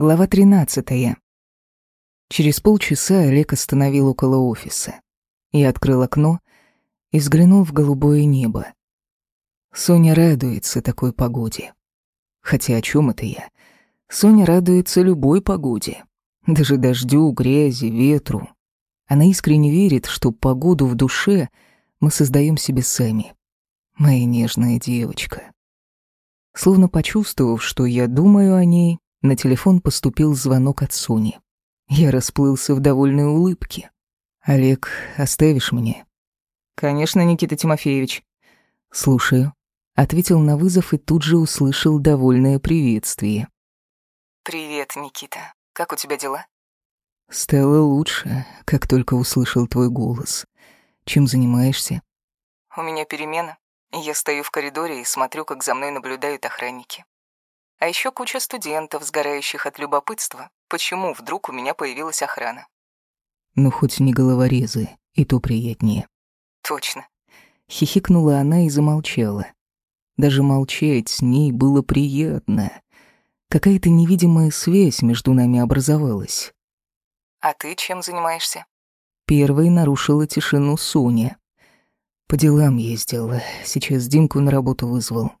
Глава 13. Через полчаса Олег остановил около офиса. Я открыл окно и взглянул в голубое небо. Соня радуется такой погоде. Хотя о чем это я? Соня радуется любой погоде. Даже дождю, грязи, ветру. Она искренне верит, что погоду в душе мы создаем себе сами. Моя нежная девочка. Словно почувствовав, что я думаю о ней, на телефон поступил звонок от Сони. Я расплылся в довольной улыбке. «Олег, оставишь мне?» «Конечно, Никита Тимофеевич». «Слушаю», — ответил на вызов и тут же услышал довольное приветствие. «Привет, Никита. Как у тебя дела?» «Стало лучше, как только услышал твой голос. Чем занимаешься?» «У меня перемена. Я стою в коридоре и смотрю, как за мной наблюдают охранники. А еще куча студентов, сгорающих от любопытства, почему вдруг у меня появилась охрана. Ну, хоть не головорезы, и то приятнее. Точно. Хихикнула она и замолчала. Даже молчать с ней было приятно. Какая-то невидимая связь между нами образовалась. «А ты чем занимаешься?» Первой нарушила тишину Соня. «По делам ездила. Сейчас Димку на работу вызвал».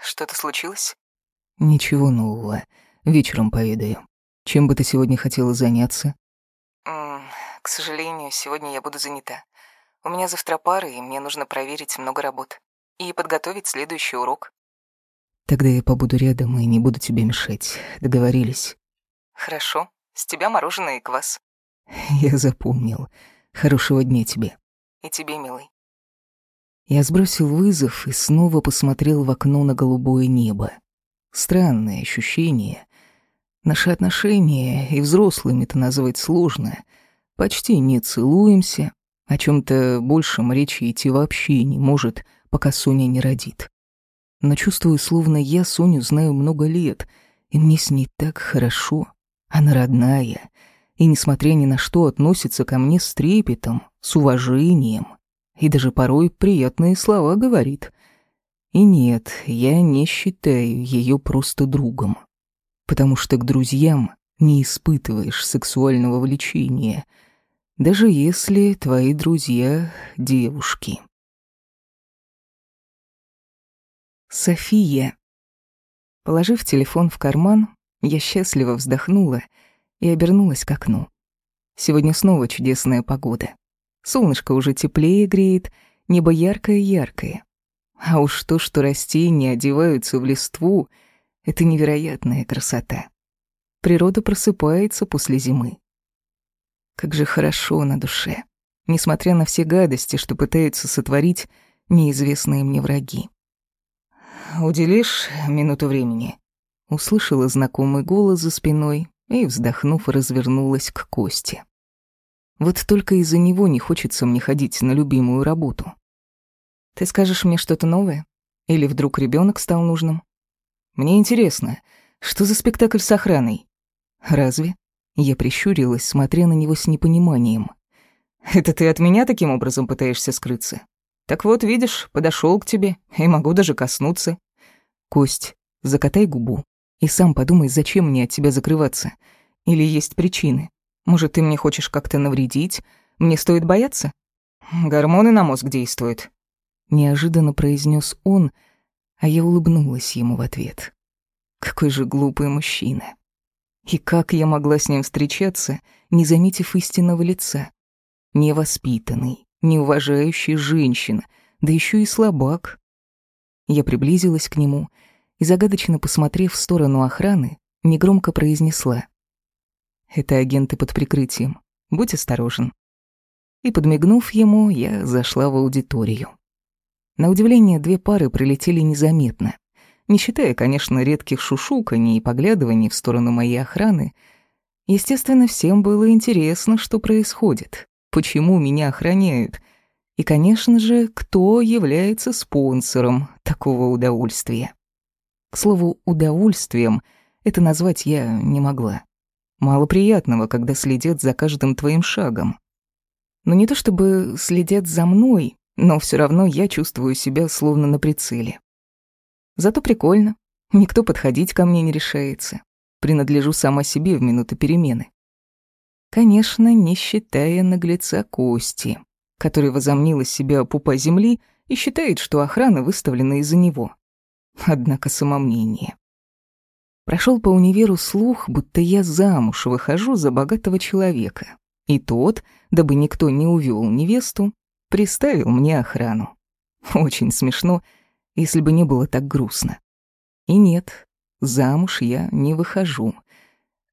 «Что-то случилось?» Ничего нового. Вечером поведаю. Чем бы ты сегодня хотела заняться? К сожалению, сегодня я буду занята. У меня завтра пары, и мне нужно проверить много работ. И подготовить следующий урок. Тогда я побуду рядом и не буду тебе мешать. Договорились? Хорошо. С тебя мороженое и квас. Я запомнил. Хорошего дня тебе. И тебе, милый. Я сбросил вызов и снова посмотрел в окно на голубое небо. Странное ощущение. Наши отношения и взрослыми-то назвать сложно. Почти не целуемся. О чем то большем речи идти вообще не может, пока Соня не родит. Но чувствую, словно я Соню знаю много лет, и мне с ней так хорошо. Она родная, и, несмотря ни на что, относится ко мне с трепетом, с уважением, и даже порой приятные слова говорит. И нет, я не считаю ее просто другом. Потому что к друзьям не испытываешь сексуального влечения, даже если твои друзья — девушки. София. Положив телефон в карман, я счастливо вздохнула и обернулась к окну. Сегодня снова чудесная погода. Солнышко уже теплее греет, небо яркое-яркое. А уж то, что растения одеваются в листву, это невероятная красота. Природа просыпается после зимы. Как же хорошо на душе, несмотря на все гадости, что пытаются сотворить неизвестные мне враги. «Уделишь минуту времени?» Услышала знакомый голос за спиной и, вздохнув, развернулась к Косте. Вот только из-за него не хочется мне ходить на любимую работу. Ты скажешь мне что-то новое? Или вдруг ребенок стал нужным? Мне интересно, что за спектакль с охраной? Разве? Я прищурилась, смотря на него с непониманием. Это ты от меня таким образом пытаешься скрыться? Так вот, видишь, подошел к тебе и могу даже коснуться. Кость, закатай губу и сам подумай, зачем мне от тебя закрываться. Или есть причины? Может, ты мне хочешь как-то навредить? Мне стоит бояться? Гормоны на мозг действуют неожиданно произнес он, а я улыбнулась ему в ответ. Какой же глупый мужчина. И как я могла с ним встречаться, не заметив истинного лица? Невоспитанный, неуважающий женщина, да еще и слабак. Я приблизилась к нему и, загадочно посмотрев в сторону охраны, негромко произнесла. «Это агенты под прикрытием. Будь осторожен». И, подмигнув ему, я зашла в аудиторию. На удивление, две пары прилетели незаметно. Не считая, конечно, редких шушуканий и поглядываний в сторону моей охраны, естественно, всем было интересно, что происходит, почему меня охраняют, и, конечно же, кто является спонсором такого удовольствия. К слову, удовольствием это назвать я не могла. Мало приятного, когда следят за каждым твоим шагом. Но не то чтобы следят за мной, но все равно я чувствую себя словно на прицеле. Зато прикольно. Никто подходить ко мне не решается. принадлежу сама себе в минуты перемены. Конечно, не считая наглеца Кости, который возомнил из себя пупа земли и считает, что охрана выставлена из-за него. Однако самомнение. Прошел по универу слух, будто я замуж выхожу за богатого человека. И тот, дабы никто не увел невесту, приставил мне охрану. Очень смешно, если бы не было так грустно. И нет, замуж я не выхожу.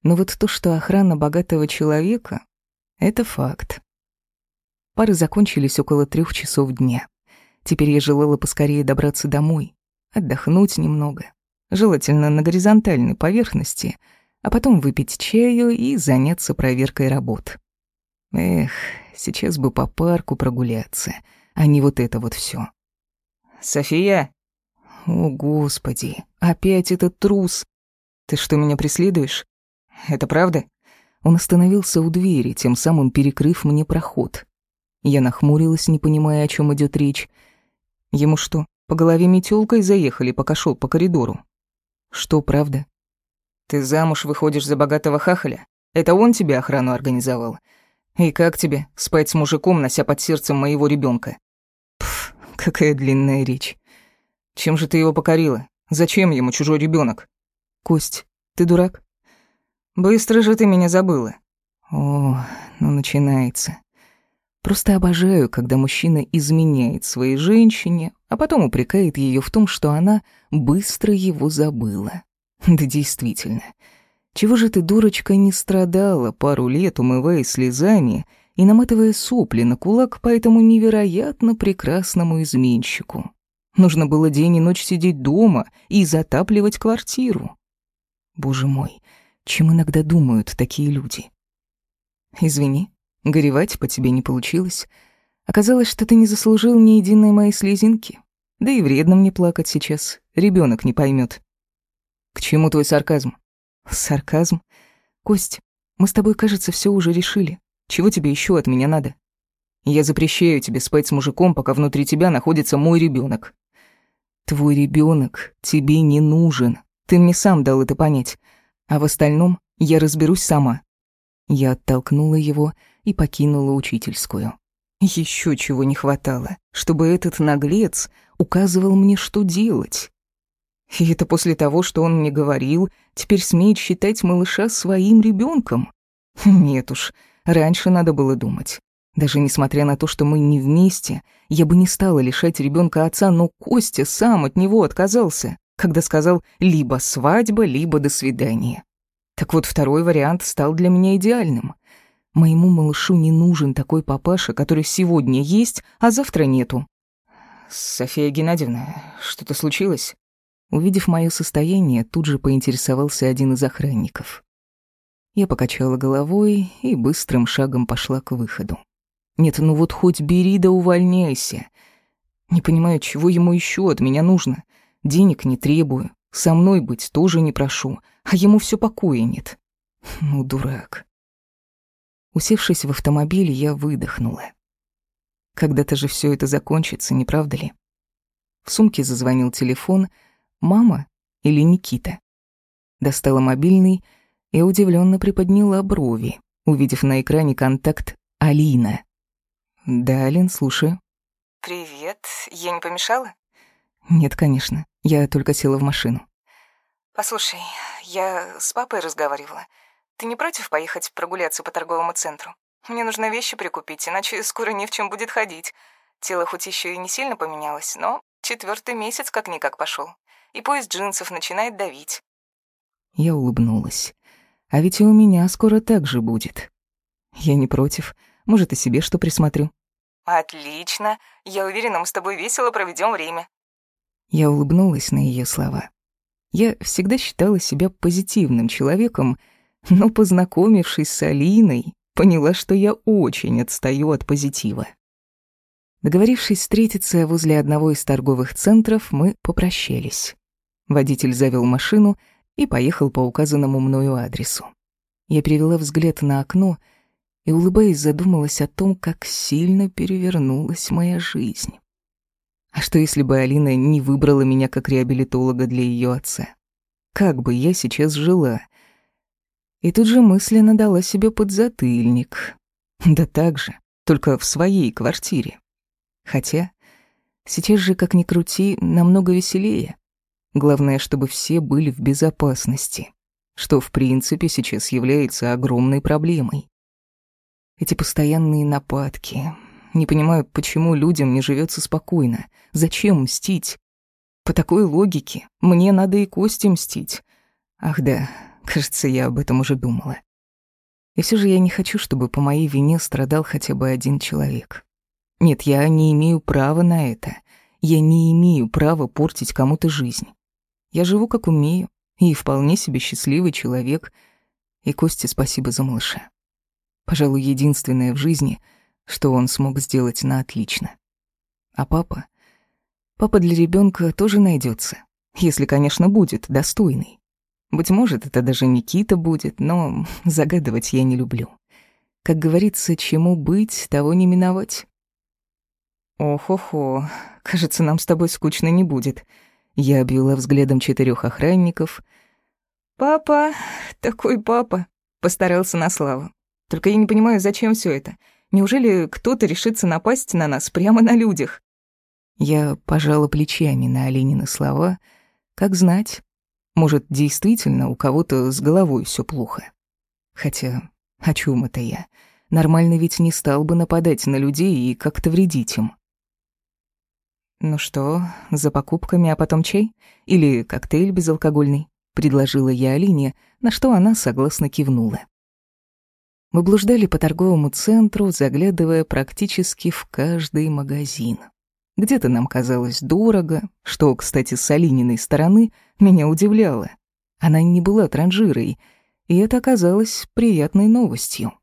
Но вот то, что охрана богатого человека — это факт. Пары закончились около трех часов дня. Теперь я желала поскорее добраться домой, отдохнуть немного, желательно на горизонтальной поверхности, а потом выпить чаю и заняться проверкой работ. Эх, сейчас бы по парку прогуляться, а не вот это вот все. «София!» «О, Господи, опять этот трус! Ты что, меня преследуешь?» «Это правда?» Он остановился у двери, тем самым перекрыв мне проход. Я нахмурилась, не понимая, о чем идет речь. Ему что, по голове метелкой заехали, пока шел по коридору? Что, правда? Ты замуж выходишь за богатого хахаля? Это он тебе охрану организовал? И как тебе спать с мужиком, нося под сердцем моего ребенка? Пф, какая длинная речь. Чем же ты его покорила? Зачем ему чужой ребенок? Кость, ты дурак? Быстро же ты меня забыла. О, ну начинается. Просто обожаю, когда мужчина изменяет своей женщине, а потом упрекает ее в том, что она быстро его забыла. Да действительно, чего же ты, дурочка, не страдала пару лет, умываясь слезами и наматывая сопли на кулак по этому невероятно прекрасному изменщику? Нужно было день и ночь сидеть дома и затапливать квартиру. Боже мой, чем иногда думают такие люди? Извини, горевать по тебе не получилось. Оказалось, что ты не заслужил ни единой моей слезинки. Да и вредно мне плакать сейчас, ребенок не поймет. К чему твой сарказм? Сарказм? Кость, мы с тобой, кажется, все уже решили. Чего тебе еще от меня надо? Я запрещаю тебе спать с мужиком, пока внутри тебя находится мой ребенок. Твой ребенок тебе не нужен. Ты мне сам дал это понять. А в остальном я разберусь сама. Я оттолкнула его и покинула учительскую. Еще чего не хватало, чтобы этот наглец указывал мне, что делать. И это после того, что он мне говорил, теперь смеет считать малыша своим ребенком. Нет уж, раньше надо было думать. Даже несмотря на то, что мы не вместе, я бы не стала лишать ребенка отца, но Костя сам от него отказался, когда сказал либо свадьба, либо до свидания. Так вот, второй вариант стал для меня идеальным. Моему малышу не нужен такой папаша, который сегодня есть, а завтра нету. «София Геннадьевна, что-то случилось?» Увидев мое состояние, тут же поинтересовался один из охранников. Я покачала головой и быстрым шагом пошла к выходу. Нет, ну вот хоть бери да увольняйся. Не понимаю, чего ему еще от меня нужно. Денег не требую, со мной быть тоже не прошу, а ему все покоя нет. Ну, дурак. Усевшись в автомобиль, я выдохнула. Когда-то же все это закончится, не правда ли? В сумке зазвонил телефон — Мама или Никита? Достала мобильный и удивленно приподняла брови, увидев на экране контакт Алина. «Да, Алин, слушаю». «Привет. Я не помешала?» «Нет, конечно. Я только села в машину». «Послушай, я с папой разговаривала. Ты не против поехать прогуляться по торговому центру? Мне нужно вещи прикупить, иначе скоро не в чем будет ходить. Тело хоть еще и не сильно поменялось, но четвертый месяц как-никак пошел и пояс джинсов начинает давить. Я улыбнулась. А ведь и у меня скоро так же будет. Я не против. Может, и себе что присмотрю. Отлично. Я уверена, мы с тобой весело проведем время. Я улыбнулась на ее слова. Я всегда считала себя позитивным человеком, но, познакомившись с Алиной, поняла, что я очень отстаю от позитива. Договорившись встретиться возле одного из торговых центров, мы попрощались. Водитель завел машину и поехал по указанному мною адресу. Я перевела взгляд на окно и, улыбаясь, задумалась о том, как сильно перевернулась моя жизнь. А что, если бы Алина не выбрала меня как реабилитолога для ее отца? Как бы я сейчас жила? И тут же мысленно дала себе подзатыльник. Да так же, только в своей квартире. Хотя сейчас же, как ни крути, намного веселее. Главное, чтобы все были в безопасности, что в принципе сейчас является огромной проблемой. Эти постоянные нападки. Не понимаю, почему людям не живется спокойно. Зачем мстить? По такой логике мне надо и Косте мстить. Ах да, кажется, я об этом уже думала. И все же я не хочу, чтобы по моей вине страдал хотя бы один человек. Нет, я не имею права на это. Я не имею права портить кому-то жизнь. Я живу как умею, и вполне себе счастливый человек. И Косте спасибо за малыша. Пожалуй, единственное в жизни, что он смог сделать на отлично. А папа? Папа для ребенка тоже найдется, если, конечно, будет достойный. Быть может, это даже Никита будет, но загадывать я не люблю. Как говорится, чему быть, того не миновать. Ох-охо, кажется, нам с тобой скучно не будет. Я обвела взглядом четырех охранников. Папа, такой папа, постарался на славу. Только я не понимаю, зачем все это. Неужели кто-то решится напасть на нас прямо на людях? Я пожала плечами на Оленины слова. Как знать, может, действительно у кого-то с головой все плохо. Хотя, о чем это я? Нормально ведь не стал бы нападать на людей и как-то вредить им. «Ну что, за покупками, а потом чай? Или коктейль безалкогольный?» — предложила я Алине, на что она согласно кивнула. Мы блуждали по торговому центру, заглядывая практически в каждый магазин. Где-то нам казалось дорого, что, кстати, с Алининой стороны меня удивляло. Она не была транжирой, и это оказалось приятной новостью.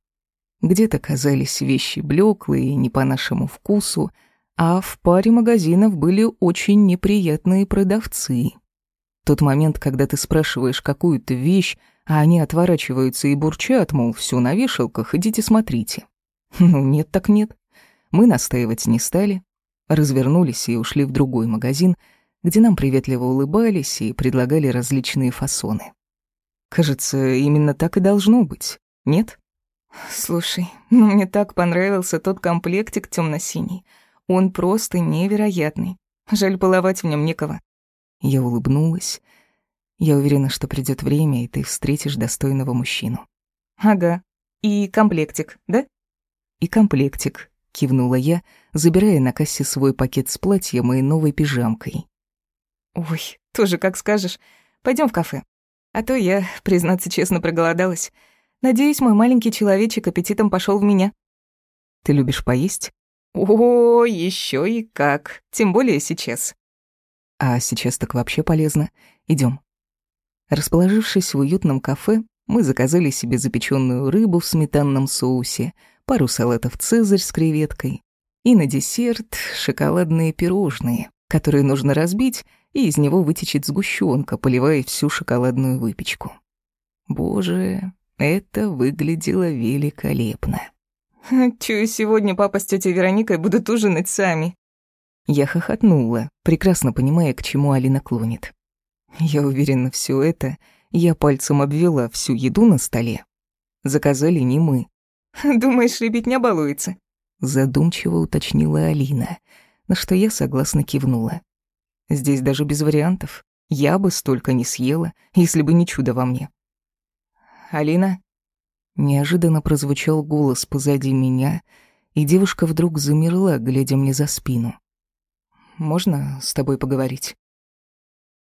Где-то казались вещи блеклые не по нашему вкусу, а в паре магазинов были очень неприятные продавцы. Тот момент, когда ты спрашиваешь какую-то вещь, а они отворачиваются и бурчат, мол, все на вешалках, идите смотрите. Ну, нет так нет. Мы настаивать не стали, развернулись и ушли в другой магазин, где нам приветливо улыбались и предлагали различные фасоны. Кажется, именно так и должно быть, нет? Слушай, ну мне так понравился тот комплектик темно синий Он просто невероятный. Жаль, баловать в нем некого. Я улыбнулась. Я уверена, что придет время, и ты встретишь достойного мужчину. Ага. И комплектик, да? И комплектик, кивнула я, забирая на кассе свой пакет с платьем и новой пижамкой. Ой, тоже как скажешь. Пойдем в кафе. А то я, признаться честно, проголодалась. Надеюсь, мой маленький человечек аппетитом пошел в меня. Ты любишь поесть? О, еще и как. Тем более сейчас. А сейчас так вообще полезно. Идем. Расположившись в уютном кафе, мы заказали себе запеченную рыбу в сметанном соусе, пару салатов «Цезарь» с креветкой и на десерт шоколадные пирожные, которые нужно разбить, и из него вытечет сгущенка, поливая всю шоколадную выпечку. Боже, это выглядело великолепно. Чую, сегодня папа с тетей Вероникой будут ужинать сами. Я хохотнула, прекрасно понимая, к чему Алина клонит. Я уверена, все это я пальцем обвела всю еду на столе. Заказали не мы. «Думаешь, ребятня балуется?» Задумчиво уточнила Алина, на что я согласно кивнула. Здесь даже без вариантов. Я бы столько не съела, если бы не чудо во мне. «Алина?» Неожиданно прозвучал голос позади меня, и девушка вдруг замерла, глядя мне за спину. «Можно с тобой поговорить?»